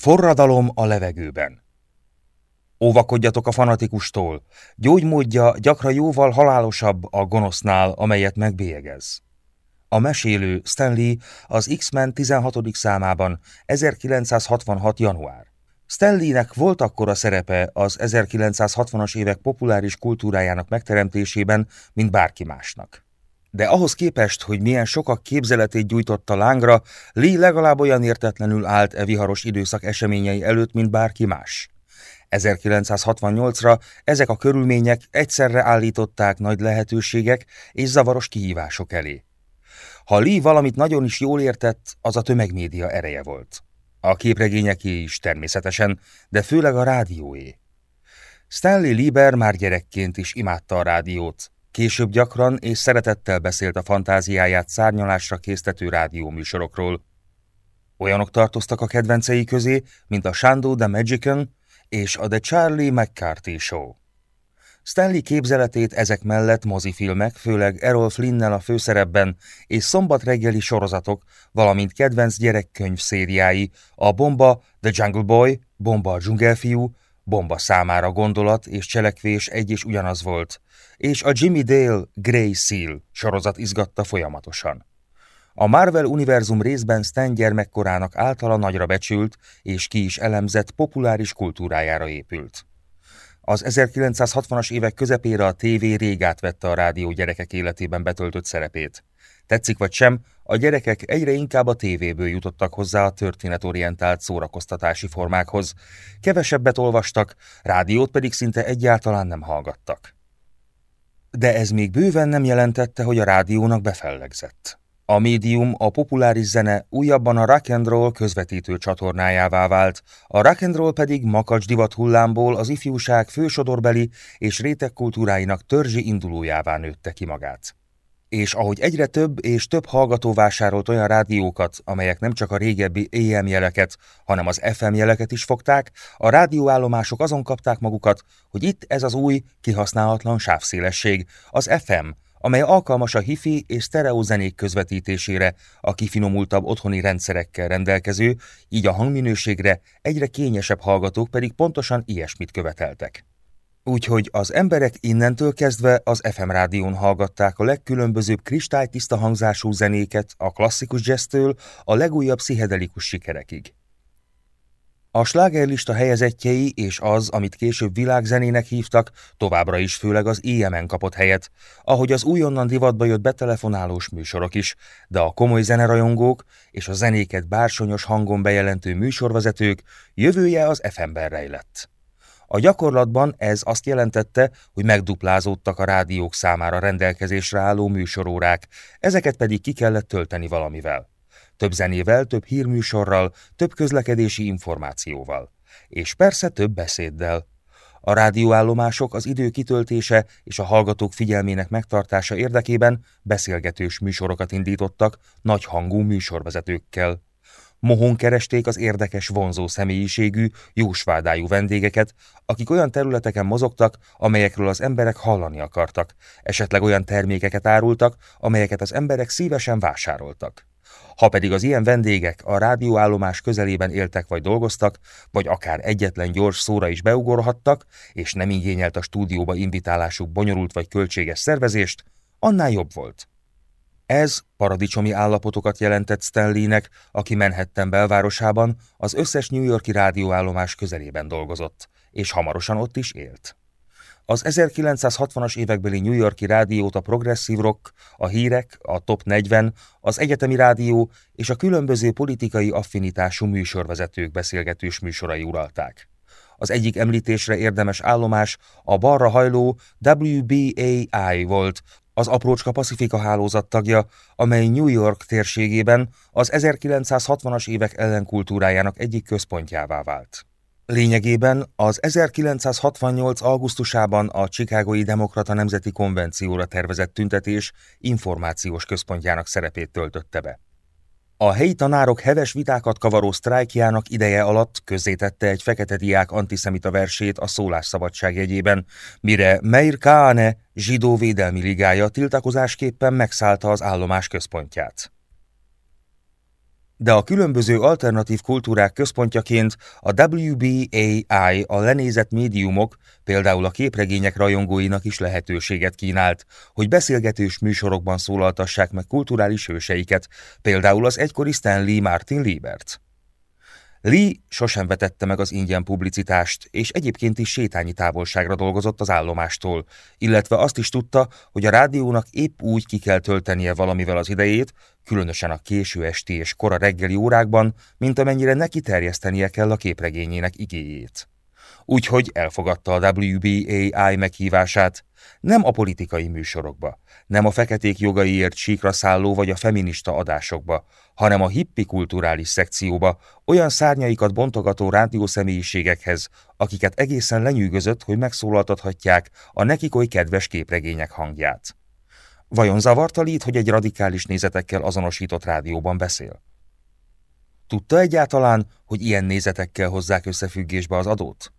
Forradalom a levegőben. Óvakodjatok a fanatikustól. Gyógymódja gyakran jóval halálosabb a gonosznál, amelyet megbélyegez. A mesélő Stanley az X-Men 16. számában 1966. január. Stanleynek volt akkora szerepe az 1960-as évek populáris kultúrájának megteremtésében, mint bárki másnak. De ahhoz képest, hogy milyen sokak képzeletét gyújtotta lángra, Lee legalább olyan értetlenül állt e viharos időszak eseményei előtt, mint bárki más. 1968-ra ezek a körülmények egyszerre állították nagy lehetőségek és zavaros kihívások elé. Ha Lee valamit nagyon is jól értett, az a tömegmédia ereje volt. A képregényeké is természetesen, de főleg a rádióé. Stanley Lieber már gyerekként is imádta a rádiót, Később gyakran és szeretettel beszélt a fantáziáját szárnyalásra késztető rádióműsorokról. Olyanok tartoztak a kedvencei közé, mint a Shando the Magician és a The Charlie McCarthy Show. Stanley képzeletét ezek mellett mozifilmek, főleg Errol Flynn-nel a főszerepben, és szombat reggeli sorozatok, valamint kedvenc gyerekkönyv szériái, a Bomba, The Jungle Boy, Bomba a dzsungelfiú, Bomba számára gondolat és cselekvés egy és ugyanaz volt, és a Jimmy Dale Grey Seal sorozat izgatta folyamatosan. A Marvel univerzum részben Stan gyermekkorának általa nagyra becsült és ki is elemzett populáris kultúrájára épült. Az 1960-as évek közepére a tévé rég átvette a rádió gyerekek életében betöltött szerepét. Tetszik vagy sem, a gyerekek egyre inkább a tévéből jutottak hozzá a történetorientált szórakoztatási formákhoz. Kevesebbet olvastak, rádiót pedig szinte egyáltalán nem hallgattak. De ez még bőven nem jelentette, hogy a rádiónak befellegzett. A médium, a populáris zene újabban a rock and roll közvetítő csatornájává vált, a rock and roll pedig makacs divat hullámból az ifjúság fősodorbeli és rétegkultúráinak törzsi indulójává nőtte ki magát és ahogy egyre több és több hallgató vásárolt olyan rádiókat, amelyek nem csak a régebbi AM jeleket, hanem az FM jeleket is fogták, a rádióállomások azon kapták magukat, hogy itt ez az új, kihasználhatlan sávszélesség, az FM, amely alkalmas a hifi és sztereózenék közvetítésére, a kifinomultabb otthoni rendszerekkel rendelkező, így a hangminőségre egyre kényesebb hallgatók pedig pontosan ilyesmit követeltek. Úgyhogy az emberek innentől kezdve az FM rádión hallgatták a legkülönbözőbb kristálytiszta hangzású zenéket, a klasszikus jazztől a legújabb pszichedelikus sikerekig. A slágerlista helyezettjei és az, amit később világzenének hívtak, továbbra is főleg az IMN kapott helyet, ahogy az újonnan divatba jött betelefonálós műsorok is, de a komoly zenerajongók és a zenéket bársonyos hangon bejelentő műsorvezetők jövője az FM-ben rejlett. A gyakorlatban ez azt jelentette, hogy megduplázódtak a rádiók számára rendelkezésre álló műsorórák, ezeket pedig ki kellett tölteni valamivel. Több zenével, több hírműsorral, több közlekedési információval. És persze több beszéddel. A rádióállomások az idő kitöltése és a hallgatók figyelmének megtartása érdekében beszélgetős műsorokat indítottak nagy hangú műsorvezetőkkel. Mohon keresték az érdekes, vonzó személyiségű, jósvádájú vendégeket, akik olyan területeken mozogtak, amelyekről az emberek hallani akartak, esetleg olyan termékeket árultak, amelyeket az emberek szívesen vásároltak. Ha pedig az ilyen vendégek a rádióállomás közelében éltek vagy dolgoztak, vagy akár egyetlen gyors szóra is beugorhattak, és nem igényelt a stúdióba invitálásuk bonyolult vagy költséges szervezést, annál jobb volt. Ez paradicsomi állapotokat jelentett Stanleynek, aki Manhattan belvárosában az összes New Yorki rádióállomás közelében dolgozott, és hamarosan ott is élt. Az 1960-as évekbeli New Yorki rádiót a progresszív rock, a hírek, a top 40, az egyetemi rádió és a különböző politikai affinitású műsorvezetők beszélgetős műsorai uralták. Az egyik említésre érdemes állomás a balra hajló WBAI volt, az aprócska Pacifika hálózat tagja, amely New York térségében az 1960-as évek ellenkultúrájának egyik központjává vált. Lényegében az 1968. augusztusában a Chicagói Demokrata Nemzeti Konvencióra tervezett tüntetés információs központjának szerepét töltötte be. A helyi tanárok heves vitákat kavaró sztrájkjának ideje alatt közzétette egy fekete diák antiszemita versét a szólásszabadság jegyében, mire Meir Kaane zsidó védelmi ligája tiltakozásképpen megszállta az állomás központját. De a különböző alternatív kultúrák központjaként a WBAI a lenézett médiumok, például a képregények rajongóinak is lehetőséget kínált, hogy beszélgetős műsorokban szólaltassák meg kulturális hőseiket, például az egykori Stanley Martin Liebert. Lee sosem vetette meg az ingyen publicitást, és egyébként is sétányi távolságra dolgozott az állomástól, illetve azt is tudta, hogy a rádiónak épp úgy ki kell töltenie valamivel az idejét, különösen a késő esti és kora reggeli órákban, mint amennyire neki terjesztenie kell a képregényének igéjét úgyhogy elfogadta a WBAI meghívását, nem a politikai műsorokba, nem a feketék jogaiért síkra szálló vagy a feminista adásokba, hanem a hippi kulturális szekcióba, olyan szárnyaikat bontogató személyiségekhez, akiket egészen lenyűgözött, hogy megszólaltathatják a nekik oly kedves képregények hangját. Vajon zavarta Lít, hogy egy radikális nézetekkel azonosított rádióban beszél? Tudta egyáltalán, hogy ilyen nézetekkel hozzák összefüggésbe az adót?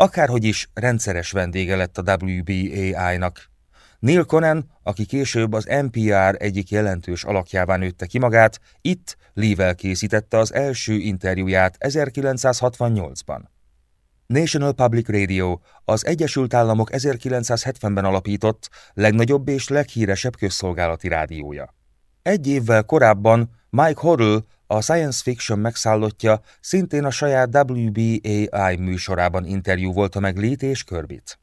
Akárhogy is rendszeres vendége lett a WBAI-nak. Neil Conan, aki később az NPR egyik jelentős alakjává nőtte ki magát, itt Lee-vel készítette az első interjúját 1968-ban. National Public Radio az Egyesült Államok 1970-ben alapított legnagyobb és leghíresebb közszolgálati rádiója. Egy évvel korábban Mike Horrell a science fiction megszállottja szintén a saját WBAI műsorában interjú volta meg Lét és Körbit.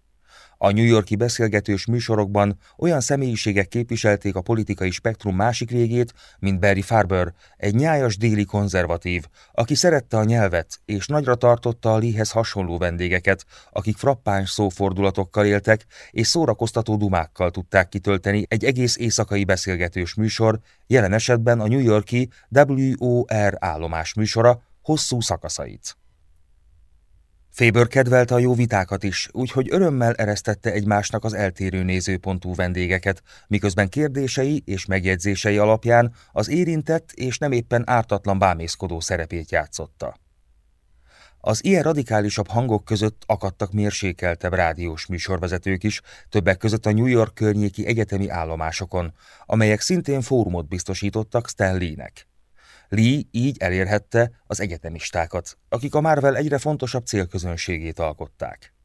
A New Yorki beszélgetős műsorokban olyan személyiségek képviselték a politikai spektrum másik végét, mint Barry Farber, egy nyájas déli konzervatív, aki szerette a nyelvet és nagyra tartotta a Leehez hasonló vendégeket, akik frappáns szófordulatokkal éltek és szórakoztató dumákkal tudták kitölteni egy egész éjszakai beszélgetős műsor, jelen esetben a New Yorki WOR állomás műsora hosszú szakaszait. Faber kedvelte a jó vitákat is, úgyhogy örömmel eresztette egymásnak az eltérő nézőpontú vendégeket, miközben kérdései és megjegyzései alapján az érintett és nem éppen ártatlan bámészkodó szerepét játszotta. Az ilyen radikálisabb hangok között akadtak mérsékeltebb rádiós műsorvezetők is, többek között a New York környéki egyetemi állomásokon, amelyek szintén fórumot biztosítottak Stanleynek. Lee így elérhette az egyetemistákat, akik a Marvel egyre fontosabb célközönségét alkották.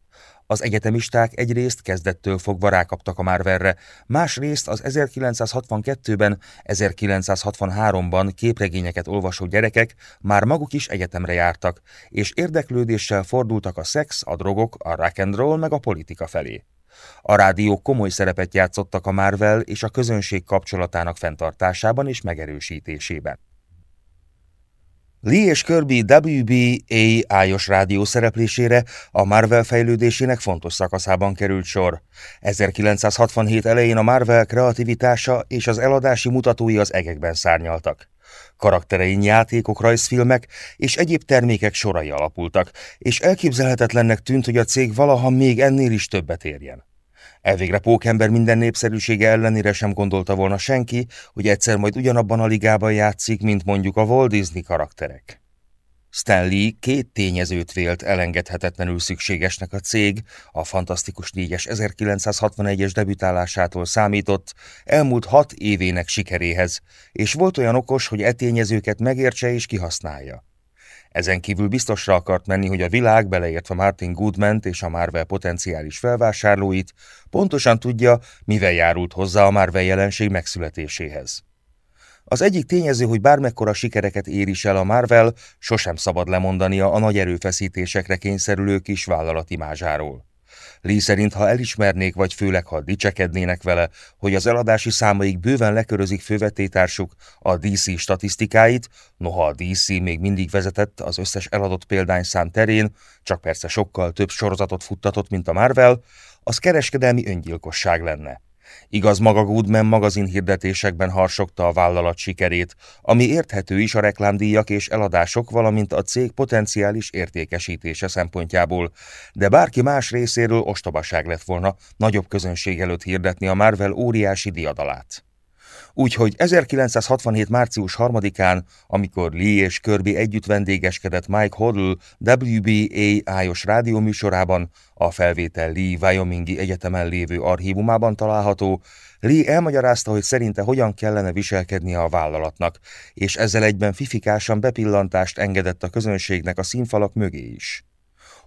Az egyetemisták egyrészt kezdettől fogva rákaptak a Marvelre, másrészt az 1962-ben, 1963-ban képregényeket olvasó gyerekek már maguk is egyetemre jártak, és érdeklődéssel fordultak a szex, a drogok, a rock and roll meg a politika felé. A rádiók komoly szerepet játszottak a Marvel és a közönség kapcsolatának fenntartásában és megerősítésében. Lee és Kirby WBA-ájos rádió szereplésére a Marvel fejlődésének fontos szakaszában került sor. 1967 elején a Marvel kreativitása és az eladási mutatói az egekben szárnyaltak. Karakterein játékok, rajzfilmek és egyéb termékek sorai alapultak, és elképzelhetetlennek tűnt, hogy a cég valaha még ennél is többet érjen. Elvégre Pókember minden népszerűsége ellenére sem gondolta volna senki, hogy egyszer majd ugyanabban a ligában játszik, mint mondjuk a Walt Disney karakterek. Stanley két tényezőt vélt elengedhetetlenül szükségesnek a cég, a Fantasztikus 4-es 1961-es debütálásától számított, elmúlt hat évének sikeréhez, és volt olyan okos, hogy e tényezőket megértse és kihasználja. Ezen kívül biztosra akart menni, hogy a világ, beleértve Martin goodman és a Marvel potenciális felvásárlóit, pontosan tudja, mivel járult hozzá a Marvel jelenség megszületéséhez. Az egyik tényező, hogy bármekkora sikereket ér is el a Marvel, sosem szabad lemondania a nagy erőfeszítésekre kényszerülő kis vállalati mázsáról. Lee ha elismernék, vagy főleg ha dicsekednének vele, hogy az eladási számaik bőven lekörözik fővetétársuk a DC statisztikáit, noha a DC még mindig vezetett az összes eladott példányszám terén, csak persze sokkal több sorozatot futtatott, mint a Marvel, az kereskedelmi öngyilkosság lenne. Igaz, maga Goodman magazin hirdetésekben harsogta a vállalat sikerét, ami érthető is a reklámdíjak és eladások, valamint a cég potenciális értékesítése szempontjából, de bárki más részéről ostobaság lett volna nagyobb közönség előtt hirdetni a Marvel óriási diadalát. Úgyhogy 1967. március 3-án, amikor Lee és Kirby együtt vendégeskedett Mike Hoddle WBA-os rádióműsorában, a felvétel Lee Wyomingi Egyetemen lévő archívumában található, Lee elmagyarázta, hogy szerinte hogyan kellene viselkednie a vállalatnak, és ezzel egyben fifikásan bepillantást engedett a közönségnek a színfalak mögé is.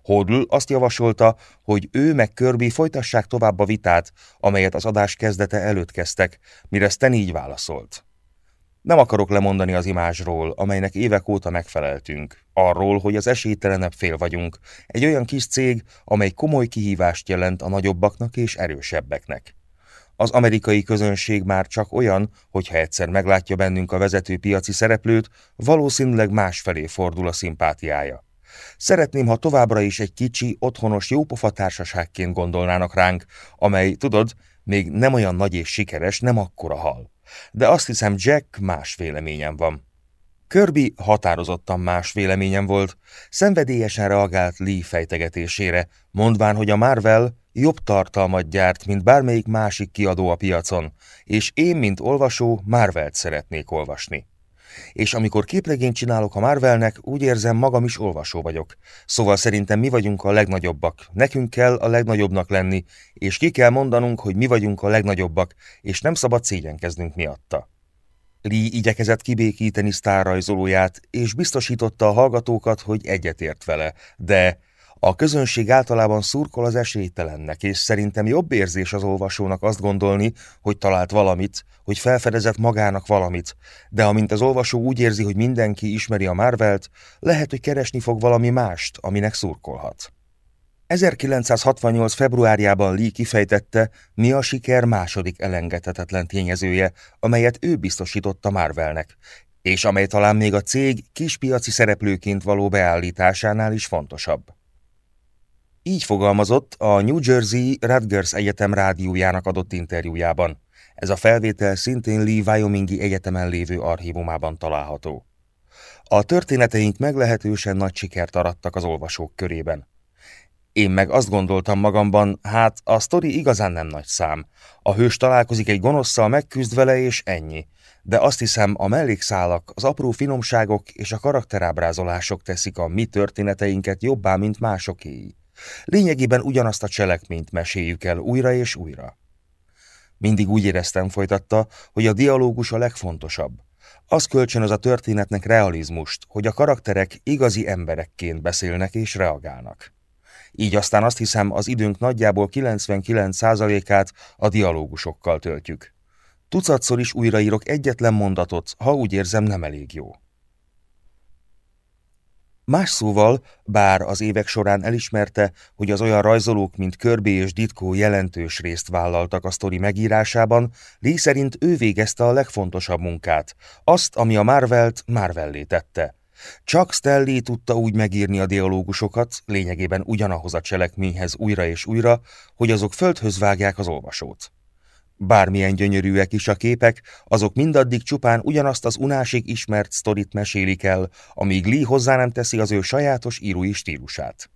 Hodl azt javasolta, hogy ő meg Kirby folytassák tovább a vitát, amelyet az adás kezdete előtt kezdtek, mire Stan így válaszolt. Nem akarok lemondani az imázsról, amelynek évek óta megfeleltünk. Arról, hogy az esélytelenebb fél vagyunk. Egy olyan kis cég, amely komoly kihívást jelent a nagyobbaknak és erősebbeknek. Az amerikai közönség már csak olyan, hogyha egyszer meglátja bennünk a vezető piaci szereplőt, valószínűleg másfelé fordul a szimpátiája. Szeretném, ha továbbra is egy kicsi, otthonos jópofa társaságként gondolnának ránk, amely, tudod, még nem olyan nagy és sikeres, nem akkora hal. De azt hiszem, Jack más véleményem van. Kirby határozottan más véleményem volt, szenvedélyesen reagált Lee fejtegetésére, mondván, hogy a Marvel jobb tartalmat gyárt, mint bármelyik másik kiadó a piacon, és én, mint olvasó, Marvelt szeretnék olvasni és amikor képregényt csinálok a Marvelnek, úgy érzem, magam is olvasó vagyok. Szóval szerintem mi vagyunk a legnagyobbak, nekünk kell a legnagyobbnak lenni, és ki kell mondanunk, hogy mi vagyunk a legnagyobbak, és nem szabad szégyenkeznünk miatta. Lee igyekezett kibékíteni sztárrajzolóját, és biztosította a hallgatókat, hogy egyetért vele, de a közönség általában szurkol az esélytelennek, és szerintem jobb érzés az olvasónak azt gondolni, hogy talált valamit, hogy felfedezett magának valamit, de amint az olvasó úgy érzi, hogy mindenki ismeri a Marvelt, lehet, hogy keresni fog valami mást, aminek szurkolhat. 1968. februárjában Lee kifejtette, mi a siker második elengedhetetlen tényezője, amelyet ő biztosította Marvelnek, és amely talán még a cég kispiaci szereplőként való beállításánál is fontosabb. Így fogalmazott a New Jersey Rutgers Egyetem rádiójának adott interjújában. Ez a felvétel szintén Lee Wyomingi Egyetemen lévő archívumában található. A történeteink meglehetősen nagy sikert arattak az olvasók körében. Én meg azt gondoltam magamban, hát a sztori igazán nem nagy szám. A hős találkozik egy gonoszszal, megküzd vele és ennyi. De azt hiszem, a mellékszálak, az apró finomságok és a karakterábrázolások teszik a mi történeteinket jobbá, mint másokéi. Lényegében ugyanazt a cselekményt meséljük el újra és újra. Mindig úgy éreztem, folytatta, hogy a dialógus a legfontosabb. Az kölcsönöz a történetnek realizmust, hogy a karakterek igazi emberekként beszélnek és reagálnak. Így aztán azt hiszem, az időnk nagyjából 99%-át a dialógusokkal töltjük. Tucatszor is újraírok egyetlen mondatot, ha úgy érzem nem elég jó. Más szóval, bár az évek során elismerte, hogy az olyan rajzolók, mint Kirby és Ditko jelentős részt vállaltak a sztori megírásában, Lee szerint ő végezte a legfontosabb munkát, azt, ami a Marvelt Marvellé tette. Csak Stanley tudta úgy megírni a dialógusokat, lényegében ugyanahoz a cselekményhez újra és újra, hogy azok földhöz vágják az olvasót. Bármilyen gyönyörűek is a képek, azok mindaddig csupán ugyanazt az unásig ismert sztorit mesélik el, amíg Lee hozzá nem teszi az ő sajátos írói stílusát.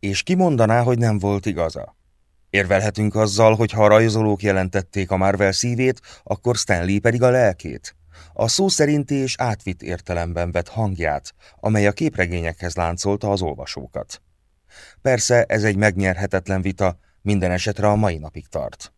És ki mondaná, hogy nem volt igaza? Érvelhetünk azzal, hogy ha a rajzolók jelentették a Marvel szívét, akkor Stanley pedig a lelkét. A szó szerinti és átvitt értelemben vett hangját, amely a képregényekhez láncolta az olvasókat. Persze ez egy megnyerhetetlen vita, minden esetre a mai napig tart.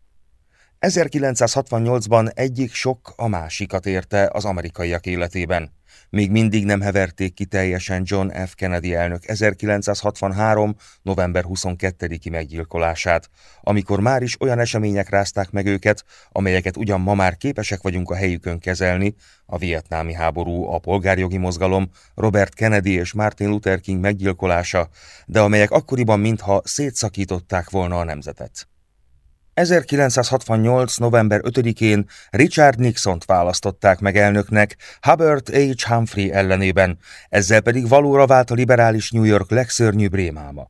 1968-ban egyik sok a másikat érte az amerikaiak életében. Még mindig nem heverték ki teljesen John F. Kennedy elnök 1963. november 22-i meggyilkolását, amikor már is olyan események rázták meg őket, amelyeket ugyan ma már képesek vagyunk a helyükön kezelni, a vietnámi háború, a polgárjogi mozgalom, Robert Kennedy és Martin Luther King meggyilkolása, de amelyek akkoriban mintha szétszakították volna a nemzetet. 1968. november 5-én Richard Nixont választották meg elnöknek Hubbard H. Humphrey ellenében, ezzel pedig valóra vált a liberális New York legszörnyűbb rémáma.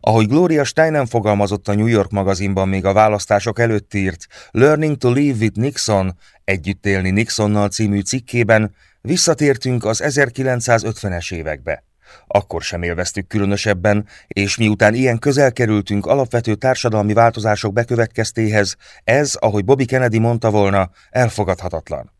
Ahogy Gloria Steinem fogalmazott a New York magazinban még a választások előtt írt Learning to Live with Nixon, Együtt élni Nixonnal című cikkében, visszatértünk az 1950-es évekbe. Akkor sem élveztük különösebben, és miután ilyen közel kerültünk alapvető társadalmi változások bekövetkeztéhez, ez, ahogy Bobby Kennedy mondta volna, elfogadhatatlan.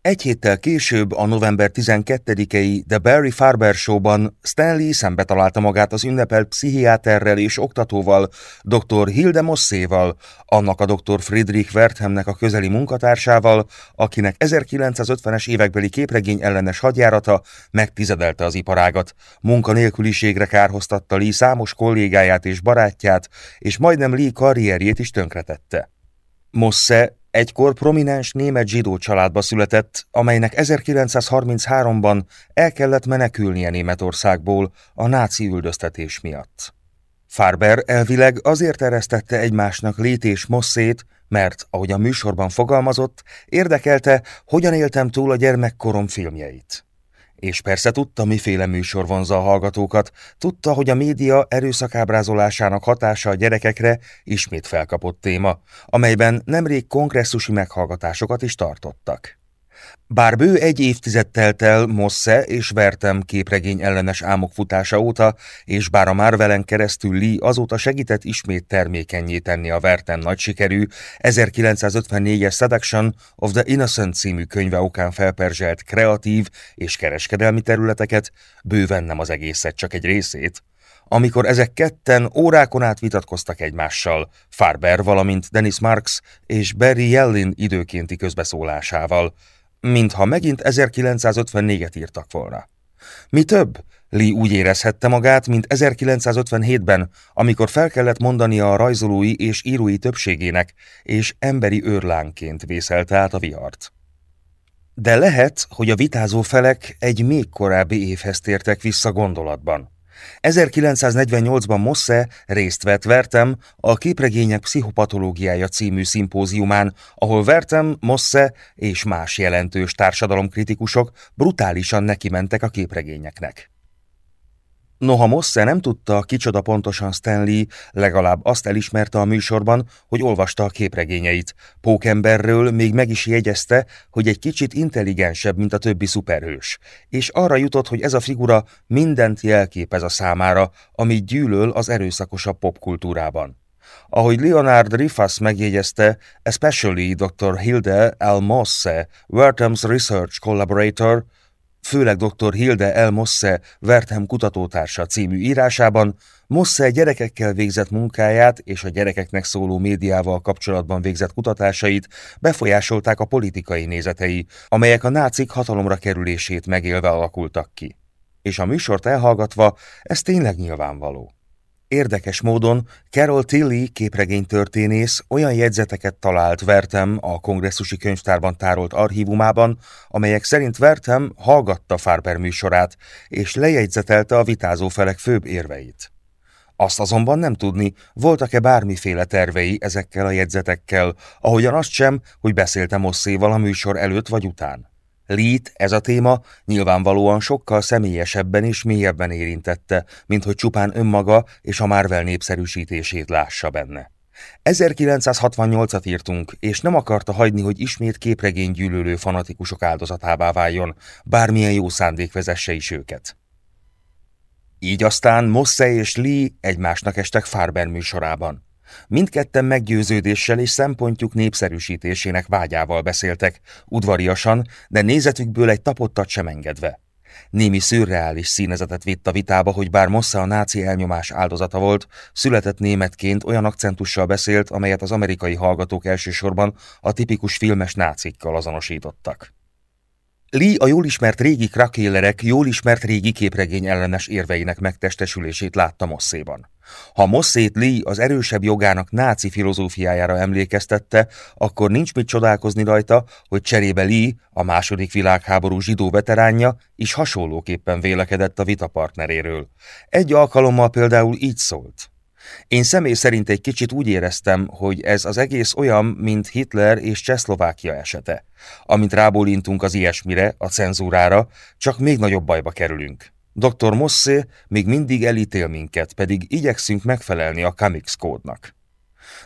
Egy héttel később, a november 12-i The Barry Farber Show-ban Stanley szembe találta magát az ünnepelt pszichiáterrel és oktatóval, dr. Hilde Mosszéval, annak a dr. Friedrich Werthamnek a közeli munkatársával, akinek 1950-es évekbeli képregény ellenes hadjárata megtizedelte az iparágat, munkanélküliségre kárhoztatta Lee számos kollégáját és barátját, és majdnem Lee karrierjét is tönkretette. Mosse Egykor prominens német zsidó családba született, amelynek 1933-ban el kellett menekülnie Németországból a náci üldöztetés miatt. Farber elvileg azért eresztette egymásnak Lét és Mosszét, mert, ahogy a műsorban fogalmazott, érdekelte, hogyan éltem túl a gyermekkorom filmjeit. És persze tudta, miféle műsor vonza a hallgatókat, tudta, hogy a média erőszakábrázolásának hatása a gyerekekre ismét felkapott téma, amelyben nemrég kongresszusi meghallgatásokat is tartottak. Bár bő egy évtized telt el Mosse és Vertem képregény ellenes álmok futása óta, és bár a Marvelen keresztül Lee azóta segített ismét termékenyé tenni a Vertem nagy sikerű 1954-es Seduction of the Innocent című könyve okán felperzselt kreatív és kereskedelmi területeket, bőven nem az egészet, csak egy részét, amikor ezek ketten órákon át vitatkoztak egymással, Farber, valamint Dennis Marks és Barry Yellin időkénti közbeszólásával, mintha megint 1954-et írtak volna. Mi több, Lee úgy érezhette magát, mint 1957-ben, amikor fel kellett mondania a rajzolói és írói többségének, és emberi őrlánként vészelte át a vihart. De lehet, hogy a vitázó felek egy még korábbi évhez tértek vissza gondolatban. 1948-ban Mosse részt vett Vertem a Képregények pszichopatológiája című szimpóziumán, ahol Vertem, Mosse és más jelentős társadalomkritikusok brutálisan nekimentek a képregényeknek. Noha Mosse nem tudta, kicsoda pontosan Stanley, legalább azt elismerte a műsorban, hogy olvasta a képregényeit. Pókemberről még meg is jegyezte, hogy egy kicsit intelligensebb, mint a többi szuperhős, és arra jutott, hogy ez a figura mindent jelképez a számára, amit gyűlöl az erőszakosabb popkultúrában. Ahogy Leonard Rifas megjegyezte, especially Dr. Hilde L. Mosse, Wertham's Research Collaborator, főleg dr. Hilde L. Mosse Wertham kutatótársa című írásában Mosse gyerekekkel végzett munkáját és a gyerekeknek szóló médiával kapcsolatban végzett kutatásait befolyásolták a politikai nézetei, amelyek a nácik hatalomra kerülését megélve alakultak ki. És a műsort elhallgatva ez tényleg nyilvánvaló. Érdekes módon Carol Tilly képregénytörténész olyan jegyzeteket talált Vertem a kongresszusi könyvtárban tárolt archívumában, amelyek szerint Vertem hallgatta Farber műsorát, és lejegyzetelte a vitázó felek főbb érveit. Azt azonban nem tudni, voltak-e bármiféle tervei ezekkel a jegyzetekkel, ahogyan azt sem, hogy beszélte Mosszéval a műsor előtt vagy után. Lít ez a téma nyilvánvalóan sokkal személyesebben és mélyebben érintette, mint hogy csupán önmaga és a Marvel népszerűsítését lássa benne. 1968-at írtunk, és nem akarta hagyni, hogy ismét képregény gyűlölő fanatikusok áldozatává váljon, bármilyen jó szándék vezesse is őket. Így aztán Mosse és Lee egymásnak estek Farber műsorában. Mindketten meggyőződéssel és szempontjuk népszerűsítésének vágyával beszéltek, udvariasan, de nézetükből egy tapottat sem engedve. Némi szürreális színezetet vitt a vitába, hogy bár Mossa a náci elnyomás áldozata volt, született németként olyan akcentussal beszélt, amelyet az amerikai hallgatók elsősorban a tipikus filmes nácikkal azonosítottak. Lee a jól ismert régi krakélerek, jól ismert régi képregény ellenes érveinek megtestesülését látta Mosszéban. Ha Mosszét Lee az erősebb jogának náci filozófiájára emlékeztette, akkor nincs mit csodálkozni rajta, hogy cserébe Lee, a második világháború zsidó veteránja, is hasonlóképpen vélekedett a vitapartneréről. Egy alkalommal például így szólt. Én személy szerint egy kicsit úgy éreztem, hogy ez az egész olyan, mint Hitler és Csehszlovákia esete. Amint rábólintunk az ilyesmire, a cenzúrára, csak még nagyobb bajba kerülünk. Dr. Mosse még mindig elítél minket, pedig igyekszünk megfelelni a Kamix kódnak.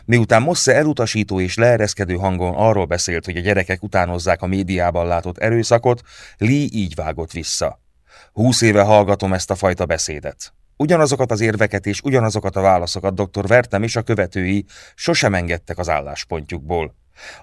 Miután Mosse elutasító és leereszkedő hangon arról beszélt, hogy a gyerekek utánozzák a médiában látott erőszakot, Lee így vágott vissza. Húsz éve hallgatom ezt a fajta beszédet. Ugyanazokat az érveket és ugyanazokat a válaszokat dr. Vertem és a követői sosem engedtek az álláspontjukból.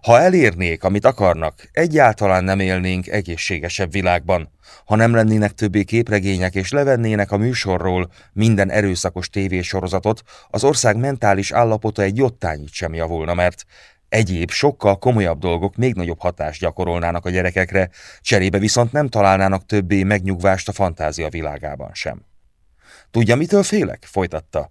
Ha elérnék, amit akarnak, egyáltalán nem élnénk egészségesebb világban. Ha nem lennének többé képregények és levennének a műsorról minden erőszakos tévésorozatot, az ország mentális állapota egy jottányit sem javulna, mert egyéb, sokkal komolyabb dolgok még nagyobb hatást gyakorolnának a gyerekekre, cserébe viszont nem találnának többé megnyugvást a fantázia világában sem. Tudja, mitől félek? folytatta.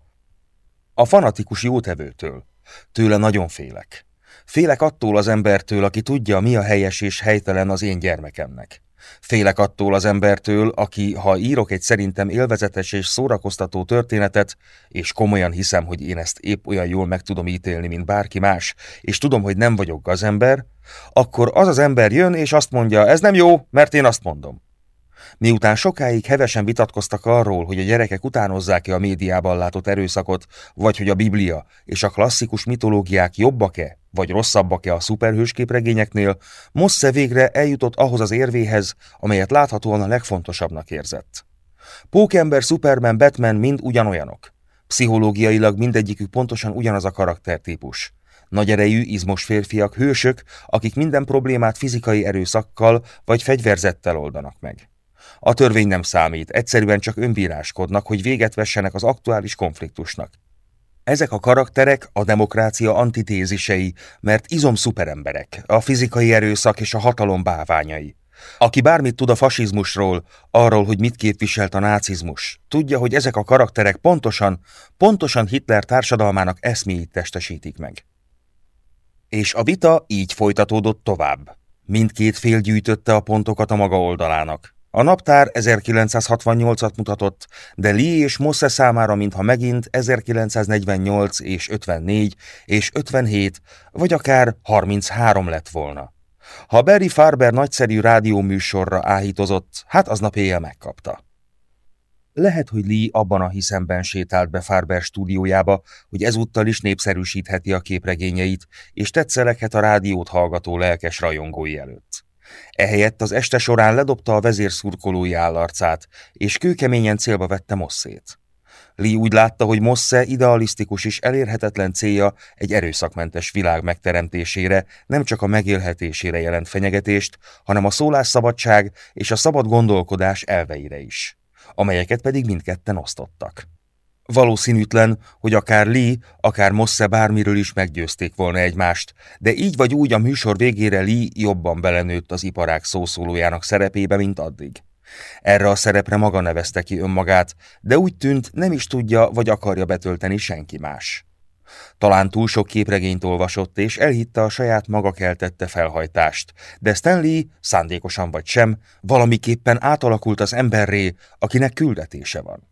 A fanatikus jótevőtől. Tőle nagyon félek. Félek attól az embertől, aki tudja, mi a helyes és helytelen az én gyermekemnek. Félek attól az embertől, aki, ha írok egy szerintem élvezetes és szórakoztató történetet, és komolyan hiszem, hogy én ezt épp olyan jól meg tudom ítélni, mint bárki más, és tudom, hogy nem vagyok gazember, akkor az az ember jön, és azt mondja, ez nem jó, mert én azt mondom. Miután sokáig hevesen vitatkoztak arról, hogy a gyerekek utánozzák-e a médiában látott erőszakot, vagy hogy a Biblia és a klasszikus mitológiák jobbak-e, vagy rosszabbak-e a szuperhős képregényeknél, Mosse végre eljutott ahhoz az érvéhez, amelyet láthatóan a legfontosabbnak érzett. Pókember, Superman, Batman mind ugyanolyanok. Pszichológiailag mindegyikük pontosan ugyanaz a karaktertípus. Nagy erejű, izmos férfiak, hősök, akik minden problémát fizikai erőszakkal vagy fegyverzettel oldanak meg. A törvény nem számít, egyszerűen csak önbíráskodnak, hogy véget vessenek az aktuális konfliktusnak. Ezek a karakterek a demokrácia antitézisei, mert izom szuperemberek, a fizikai erőszak és a hatalom báványai. Aki bármit tud a fasizmusról, arról, hogy mit képviselt a nácizmus, tudja, hogy ezek a karakterek pontosan, pontosan Hitler társadalmának eszméit testesítik meg. És a vita így folytatódott tovább. Mindkét fél gyűjtötte a pontokat a maga oldalának. A naptár 1968-at mutatott, de Lee és Mosse számára mintha megint 1948 és 54 és 57, vagy akár 33 lett volna. Ha Barry Farber nagyszerű rádióműsorra áhítozott, hát aznap éjjel megkapta. Lehet, hogy Lee abban a hiszemben sétált be Farber stúdiójába, hogy ezúttal is népszerűsítheti a képregényeit, és tetszelekhet a rádiót hallgató lelkes rajongói előtt. Ehelyett az este során ledobta a vezér szurkolói állarcát, és kőkeményen célba vette Mosszét. Lee úgy látta, hogy Mosse idealisztikus és elérhetetlen célja egy erőszakmentes világ megteremtésére, nem csak a megélhetésére jelent fenyegetést, hanem a szólásszabadság és a szabad gondolkodás elveire is, amelyeket pedig mindketten osztottak. Valószínűtlen, hogy akár Lee, akár Mosse bármiről is meggyőzték volna egymást, de így vagy úgy a műsor végére Lee jobban belenőtt az iparák szószólójának szerepébe, mint addig. Erre a szerepre maga nevezte ki önmagát, de úgy tűnt, nem is tudja vagy akarja betölteni senki más. Talán túl sok képregényt olvasott, és elhitte a saját maga keltette felhajtást, de Stanley, szándékosan vagy sem, valamiképpen átalakult az emberré, akinek küldetése van.